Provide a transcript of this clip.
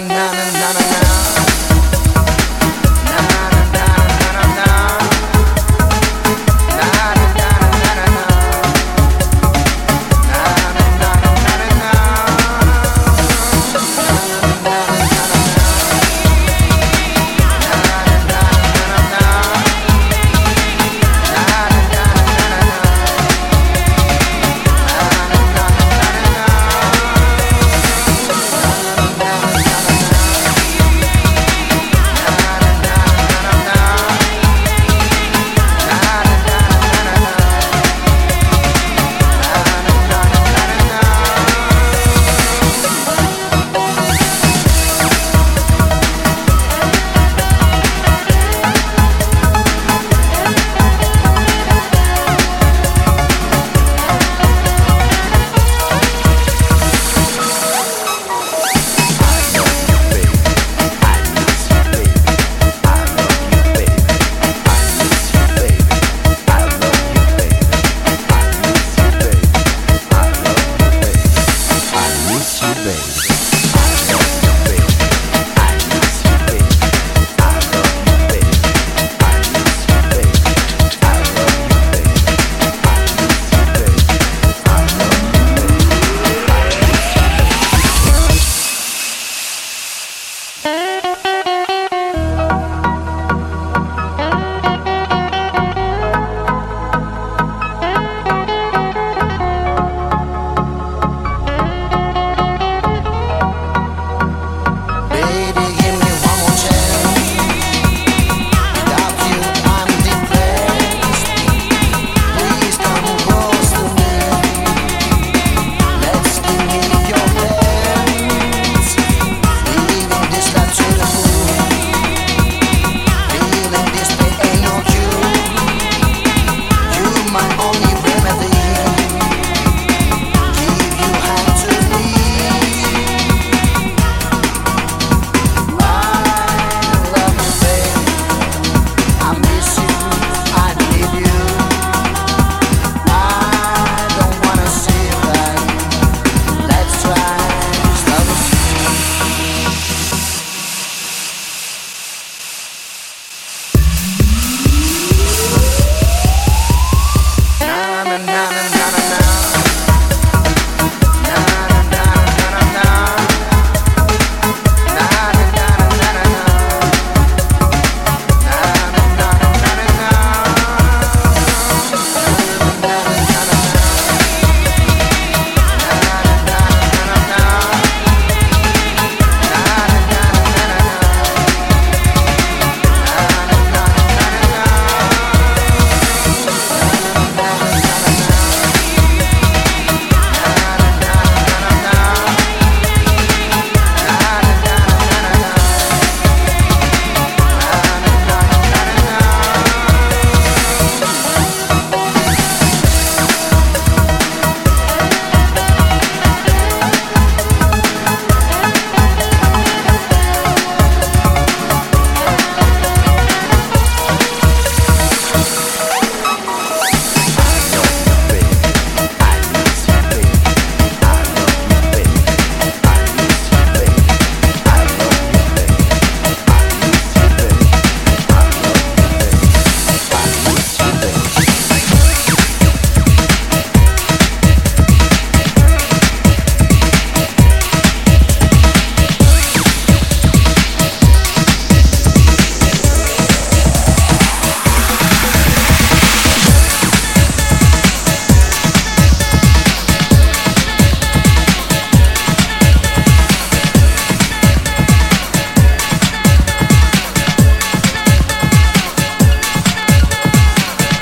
na na na na na